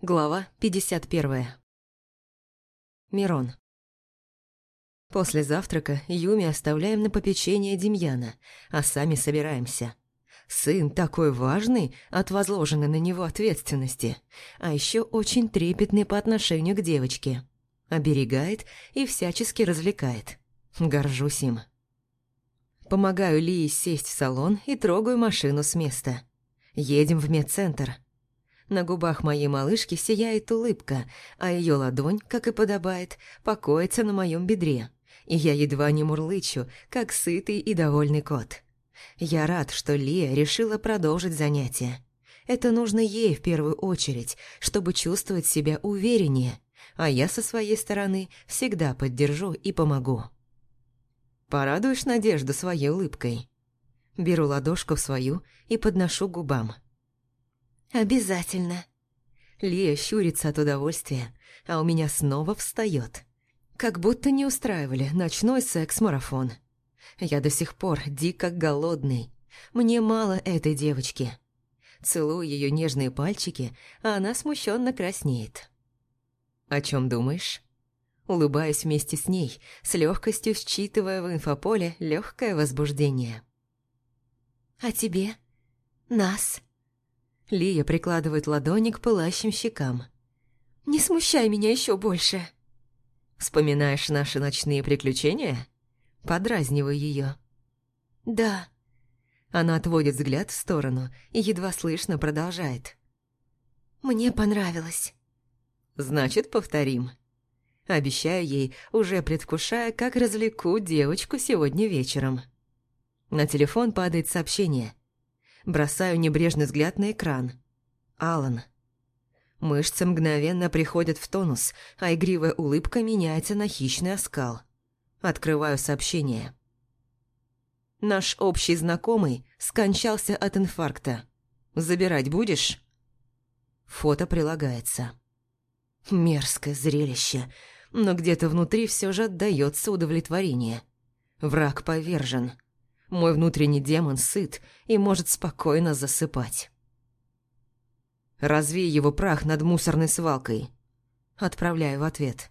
Глава 51. Мирон. После завтрака Юми оставляем на попечение Демьяна, а сами собираемся. Сын такой важный от возложенной на него ответственности, а еще очень трепетный по отношению к девочке. Оберегает и всячески развлекает. Горжусь им. Помогаю Лии сесть в салон и трогаю машину с места. Едем в медцентр. На губах моей малышки сияет улыбка, а ее ладонь, как и подобает, покоится на моем бедре. И я едва не мурлычу, как сытый и довольный кот. Я рад, что Лия решила продолжить занятия. Это нужно ей в первую очередь, чтобы чувствовать себя увереннее, а я со своей стороны всегда поддержу и помогу. Порадуешь Надежду своей улыбкой. Беру ладошку в свою и подношу губам. «Обязательно». Лия щурится от удовольствия, а у меня снова встает. Как будто не устраивали ночной секс-марафон. Я до сих пор дико голодный. Мне мало этой девочки. Целую ее нежные пальчики, а она смущенно краснеет. «О чем думаешь?» улыбаясь вместе с ней, с легкостью считывая в инфополе легкое возбуждение. «А тебе? Нас?» Лия прикладывает ладони к пылающим щекам. «Не смущай меня еще больше!» «Вспоминаешь наши ночные приключения?» Подразниваю ее. «Да». Она отводит взгляд в сторону и едва слышно продолжает. «Мне понравилось». «Значит, повторим». Обещаю ей, уже предвкушая, как развлеку девочку сегодня вечером. На телефон падает сообщение. Бросаю небрежный взгляд на экран. Алан. Мышцы мгновенно приходят в тонус, а игривая улыбка меняется на хищный оскал. Открываю сообщение. Наш общий знакомый скончался от инфаркта. Забирать будешь? Фото прилагается. Мерзкое зрелище но где-то внутри все же отдается удовлетворение. Враг повержен. Мой внутренний демон сыт и может спокойно засыпать. Развей его прах над мусорной свалкой. Отправляю в ответ.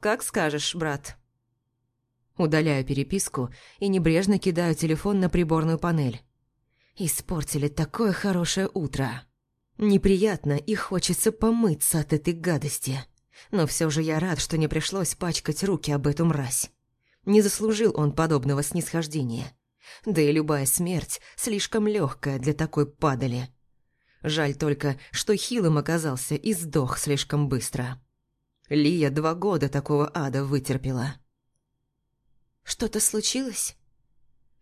«Как скажешь, брат». Удаляю переписку и небрежно кидаю телефон на приборную панель. Испортили такое хорошее утро. Неприятно и хочется помыться от этой гадости. Но все же я рад, что не пришлось пачкать руки об эту мразь. Не заслужил он подобного снисхождения. Да и любая смерть слишком легкая для такой падали. Жаль только, что хилым оказался и сдох слишком быстро. Лия два года такого ада вытерпела. «Что-то случилось?»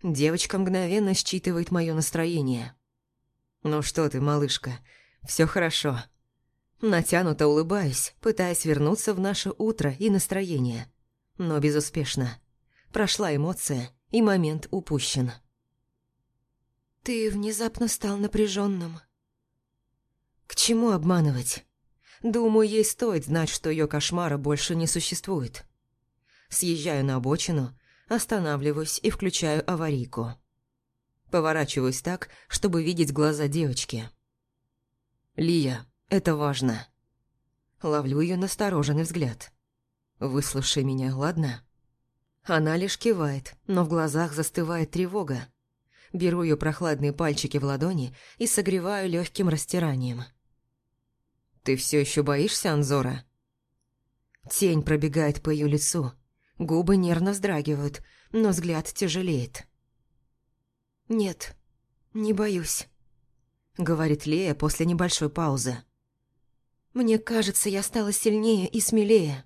Девочка мгновенно считывает мое настроение. «Ну что ты, малышка, все хорошо. Натянуто улыбаюсь, пытаясь вернуться в наше утро и настроение. Но безуспешно. Прошла эмоция, и момент упущен. «Ты внезапно стал напряженным. К чему обманывать? Думаю, ей стоит знать, что ее кошмара больше не существует. Съезжаю на обочину, останавливаюсь и включаю аварийку. Поворачиваюсь так, чтобы видеть глаза девочки. «Лия, это важно. Ловлю ее настороженный взгляд. «Выслушай меня, ладно?» Она лишь кивает, но в глазах застывает тревога. Беру ее прохладные пальчики в ладони и согреваю легким растиранием. «Ты все еще боишься, Анзора?» Тень пробегает по ее лицу. Губы нервно вздрагивают, но взгляд тяжелеет. «Нет, не боюсь», — говорит Лея после небольшой паузы. Мне кажется, я стала сильнее и смелее.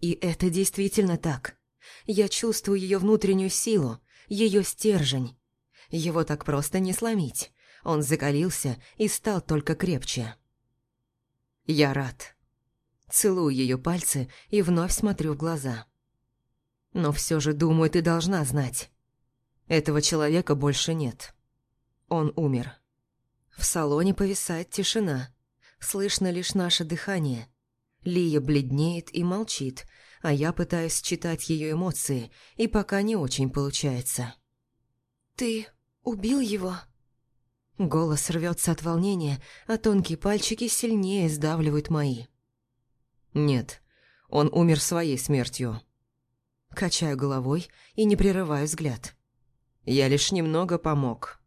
И это действительно так. Я чувствую ее внутреннюю силу, ее стержень. Его так просто не сломить. Он закалился и стал только крепче. Я рад. Целую ее пальцы и вновь смотрю в глаза. Но все же, думаю, ты должна знать. Этого человека больше нет. Он умер. В салоне повисает тишина. Слышно лишь наше дыхание. Лия бледнеет и молчит, а я пытаюсь читать ее эмоции, и пока не очень получается. «Ты убил его?» Голос рвется от волнения, а тонкие пальчики сильнее сдавливают мои. Нет, он умер своей смертью. Качаю головой и не прерываю взгляд. Я лишь немного помог.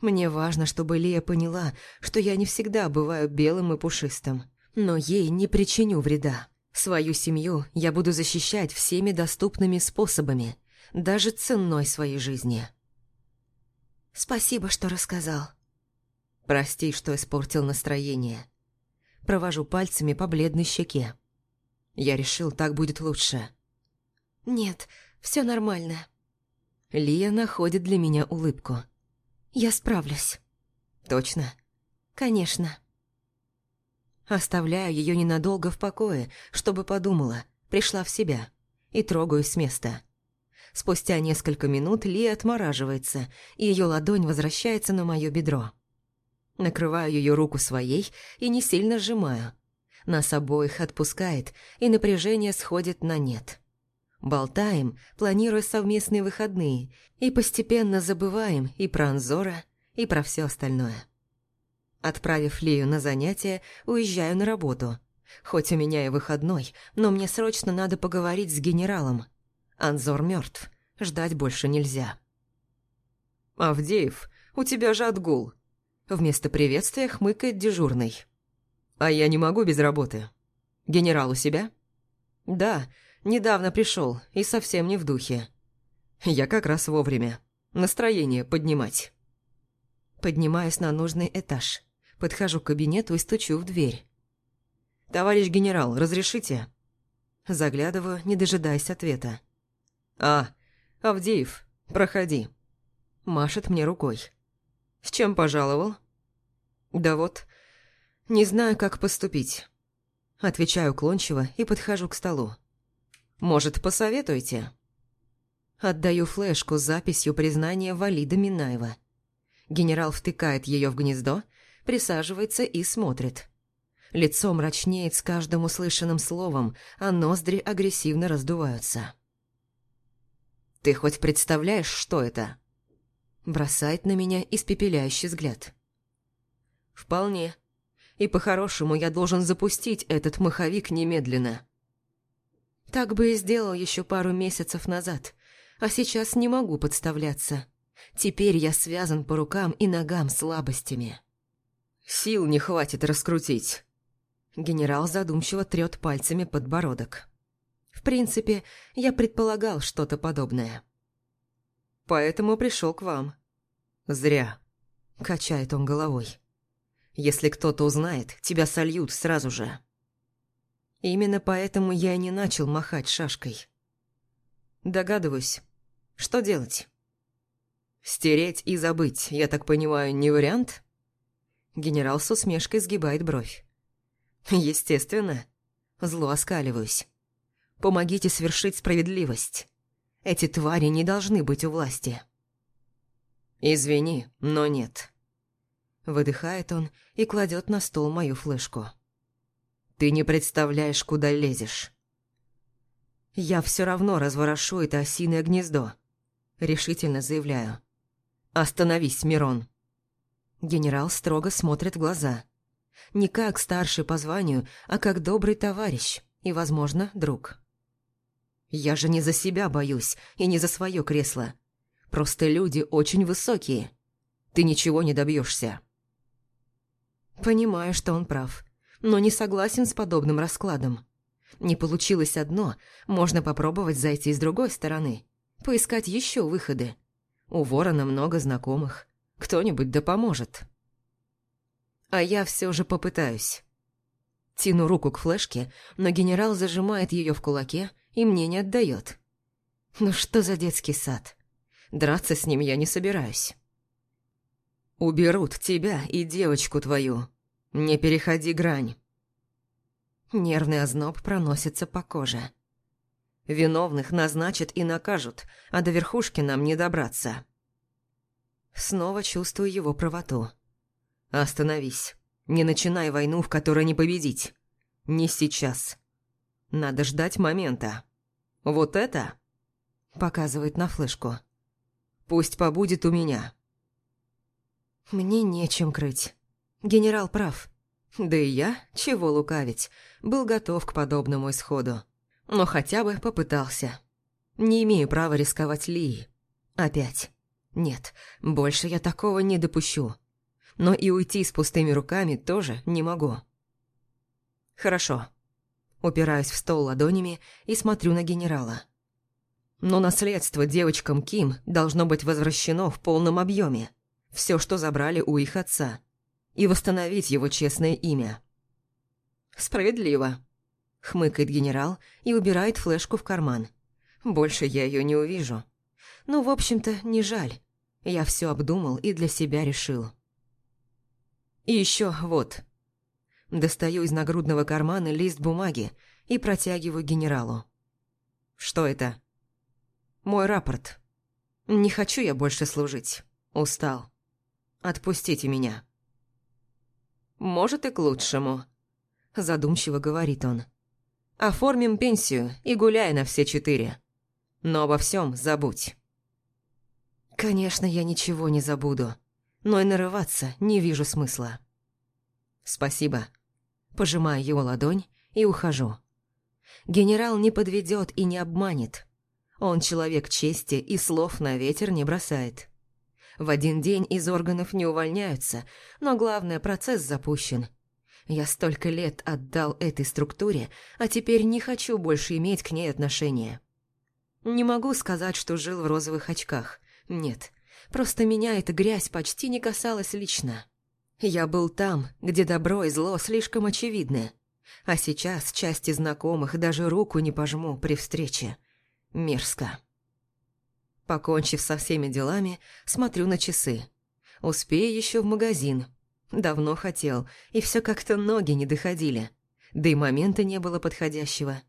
Мне важно, чтобы Лия поняла, что я не всегда бываю белым и пушистым, но ей не причиню вреда. Свою семью я буду защищать всеми доступными способами, даже ценой своей жизни. Спасибо, что рассказал. Прости, что испортил настроение. Провожу пальцами по бледной щеке. Я решил, так будет лучше. Нет, все нормально. Лия находит для меня улыбку. Я справлюсь. Точно? Конечно. Оставляю ее ненадолго в покое, чтобы подумала, пришла в себя, и трогаю с места. Спустя несколько минут Ли отмораживается, и ее ладонь возвращается на мое бедро. Накрываю ее руку своей и не сильно сжимаю. Нас обоих отпускает, и напряжение сходит на нет. Болтаем, планируя совместные выходные, и постепенно забываем и про Анзора, и про все остальное. Отправив Лию на занятия, уезжаю на работу. Хоть у меня и выходной, но мне срочно надо поговорить с генералом, Анзор мертв. Ждать больше нельзя. «Авдеев, у тебя же отгул!» Вместо приветствия хмыкает дежурный. «А я не могу без работы. Генерал у себя?» «Да, недавно пришел и совсем не в духе. Я как раз вовремя. Настроение поднимать». Поднимаюсь на нужный этаж. Подхожу к кабинету и стучу в дверь. «Товарищ генерал, разрешите?» Заглядываю, не дожидаясь ответа. «А, Авдеев, проходи». Машет мне рукой. «С чем пожаловал?» «Да вот, не знаю, как поступить». Отвечаю уклончиво и подхожу к столу. «Может, посоветуете?» Отдаю флешку с записью признания Валида Минаева. Генерал втыкает ее в гнездо, присаживается и смотрит. Лицо мрачнеет с каждым услышанным словом, а ноздри агрессивно раздуваются. «Ты хоть представляешь, что это?» Бросает на меня испепеляющий взгляд. «Вполне. И по-хорошему я должен запустить этот маховик немедленно». Так бы и сделал еще пару месяцев назад, а сейчас не могу подставляться. Теперь я связан по рукам и ногам слабостями. Сил не хватит раскрутить. Генерал задумчиво трет пальцами подбородок. В принципе, я предполагал что-то подобное. Поэтому пришел к вам. Зря. Качает он головой. Если кто-то узнает, тебя сольют сразу же. Именно поэтому я и не начал махать шашкой. Догадываюсь. Что делать? Стереть и забыть, я так понимаю, не вариант? Генерал с усмешкой сгибает бровь. Естественно. Зло оскаливаюсь. Помогите свершить справедливость. Эти твари не должны быть у власти. Извини, но нет. Выдыхает он и кладет на стол мою флешку. Ты не представляешь, куда лезешь. Я все равно разворошу это осиное гнездо. Решительно заявляю. Остановись, Мирон. Генерал строго смотрит в глаза. Не как старший по званию, а как добрый товарищ и, возможно, друг. Я же не за себя боюсь и не за свое кресло. Просто люди очень высокие. Ты ничего не добьешься. Понимаю, что он прав, но не согласен с подобным раскладом. Не получилось одно, можно попробовать зайти с другой стороны, поискать еще выходы. У ворона много знакомых, кто-нибудь да поможет. А я все же попытаюсь. Тяну руку к флешке, но генерал зажимает ее в кулаке и мне не отдает. Ну что за детский сад? Драться с ним я не собираюсь. Уберут тебя и девочку твою. Не переходи грань. Нервный озноб проносится по коже. Виновных назначат и накажут, а до верхушки нам не добраться. Снова чувствую его правоту. Остановись. Не начинай войну, в которой не победить. Не сейчас. Надо ждать момента. Вот это, показывает на флешку, пусть побудет у меня. Мне нечем крыть. Генерал прав. Да и я, чего лукавить, был готов к подобному исходу. Но хотя бы попытался. Не имею права рисковать Лии. Опять. Нет, больше я такого не допущу. Но и уйти с пустыми руками тоже не могу. Хорошо. Упираюсь в стол ладонями и смотрю на генерала. Но наследство девочкам Ким должно быть возвращено в полном объеме. Все, что забрали у их отца. И восстановить его честное имя. «Справедливо», — хмыкает генерал и убирает флешку в карман. «Больше я ее не увижу». Ну, в общем-то, не жаль. Я все обдумал и для себя решил. И еще вот. Достаю из нагрудного кармана лист бумаги и протягиваю генералу. Что это? Мой рапорт. Не хочу я больше служить. Устал. Отпустите меня. Может и к лучшему. Задумчиво говорит он. Оформим пенсию и гуляй на все четыре. Но обо всем забудь. Конечно, я ничего не забуду, но и нарываться не вижу смысла. Спасибо. Пожимаю его ладонь и ухожу. Генерал не подведет и не обманет. Он человек чести и слов на ветер не бросает. В один день из органов не увольняются, но главное, процесс запущен. Я столько лет отдал этой структуре, а теперь не хочу больше иметь к ней отношения. Не могу сказать, что жил в розовых очках. Нет, просто меня эта грязь почти не касалась лично. Я был там, где добро и зло слишком очевидны. А сейчас части знакомых даже руку не пожму при встрече. Мерзко. Покончив со всеми делами, смотрю на часы. Успею еще в магазин. Давно хотел, и все как-то ноги не доходили. Да и момента не было подходящего.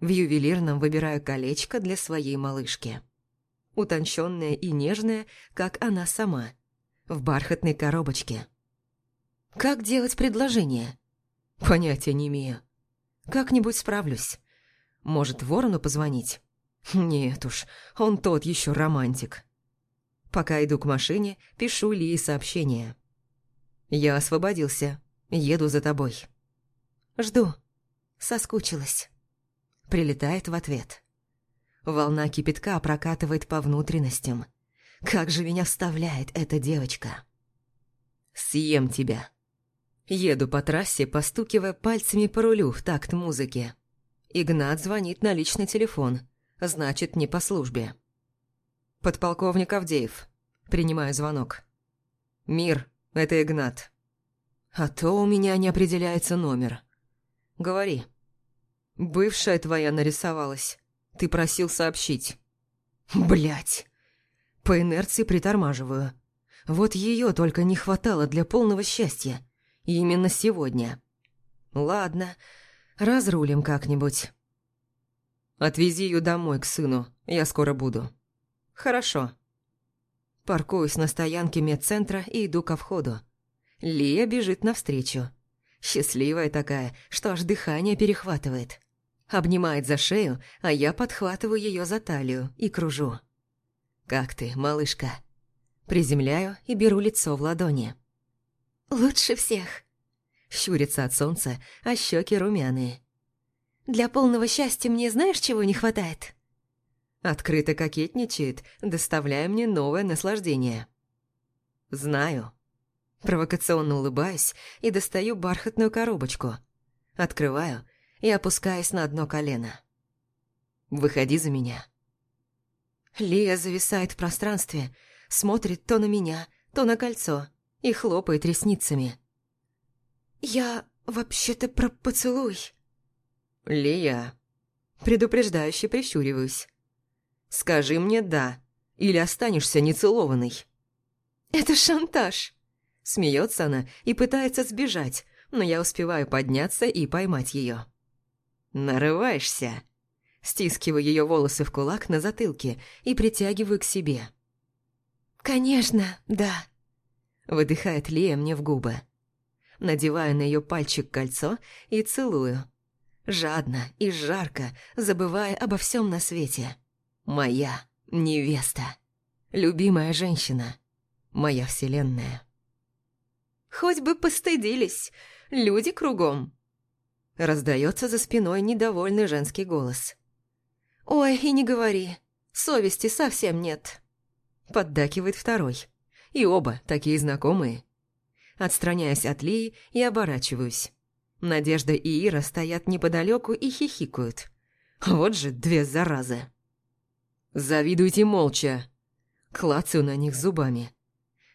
В ювелирном выбираю колечко для своей малышки утонченная и нежная, как она сама, в бархатной коробочке. Как делать предложение? Понятия не имею. Как-нибудь справлюсь. Может, ворону позвонить? Нет уж, он тот еще романтик. Пока иду к машине, пишу Ли сообщение. «Я освободился. Еду за тобой». «Жду. Соскучилась». Прилетает в ответ. Волна кипятка прокатывает по внутренностям. Как же меня вставляет эта девочка. Съем тебя. Еду по трассе, постукивая пальцами по рулю в такт музыки. Игнат звонит на личный телефон. Значит, не по службе. Подполковник Авдеев. Принимаю звонок. «Мир, это Игнат». «А то у меня не определяется номер». «Говори». «Бывшая твоя нарисовалась. Ты просил сообщить. Блять. По инерции притормаживаю. Вот ее только не хватало для полного счастья. И именно сегодня. Ладно, разрулим как-нибудь. Отвези ее домой к сыну, я скоро буду. Хорошо. Паркуюсь на стоянке медцентра и иду ко входу. Лия бежит навстречу. Счастливая такая, что аж дыхание перехватывает. Обнимает за шею, а я подхватываю ее за талию и кружу. «Как ты, малышка?» Приземляю и беру лицо в ладони. «Лучше всех!» Щурится от солнца, а щеки румяные. «Для полного счастья мне знаешь, чего не хватает?» Открыто кокетничает, доставляя мне новое наслаждение. «Знаю». Провокационно улыбаюсь и достаю бархатную коробочку. Открываю и опускаясь на одно колено. «Выходи за меня». Лия зависает в пространстве, смотрит то на меня, то на кольцо и хлопает ресницами. «Я вообще-то про поцелуй». «Лия», предупреждающе прищуриваюсь. «Скажи мне «да», или останешься нецелованной». «Это шантаж», — смеется она и пытается сбежать, но я успеваю подняться и поймать ее. «Нарываешься?» Стискиваю ее волосы в кулак на затылке и притягиваю к себе. «Конечно, да», — выдыхает Лия мне в губы. Надеваю на ее пальчик кольцо и целую. Жадно и жарко, забывая обо всем на свете. Моя невеста. Любимая женщина. Моя вселенная. Хоть бы постыдились. Люди кругом. Раздается за спиной недовольный женский голос. «Ой, и не говори. Совести совсем нет». Поддакивает второй. И оба такие знакомые. Отстраняюсь от Лии и оборачиваюсь. Надежда и Ира стоят неподалеку и хихикают. Вот же две заразы. «Завидуйте молча!» Клацаю на них зубами.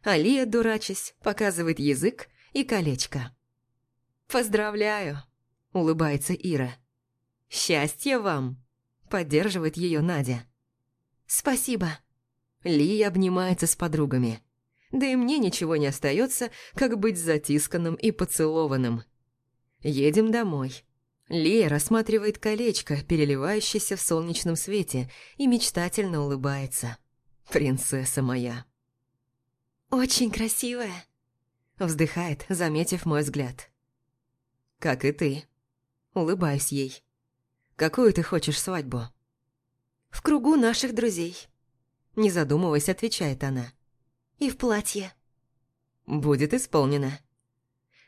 Алия, дурачась, показывает язык и колечко. «Поздравляю!» – улыбается Ира. «Счастья вам!» – поддерживает ее Надя. «Спасибо!» Лия обнимается с подругами. Да и мне ничего не остается, как быть затисканным и поцелованным. Едем домой. Лия рассматривает колечко, переливающееся в солнечном свете, и мечтательно улыбается. «Принцесса моя!» «Очень красивая!» Вздыхает, заметив мой взгляд. «Как и ты». Улыбаюсь ей. «Какую ты хочешь свадьбу?» «В кругу наших друзей». Не задумываясь, отвечает она. «И в платье». «Будет исполнено».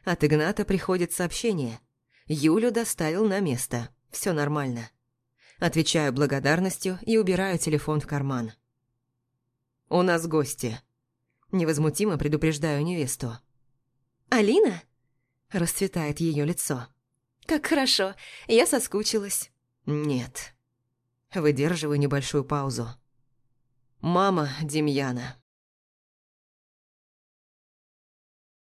От Игната приходит сообщение. Юлю доставил на место. Все нормально. Отвечаю благодарностью и убираю телефон в карман. «У нас гости». Невозмутимо предупреждаю невесту. «Алина?» Расцветает ее лицо. «Как хорошо, я соскучилась». «Нет». Выдерживаю небольшую паузу. «Мама Демьяна».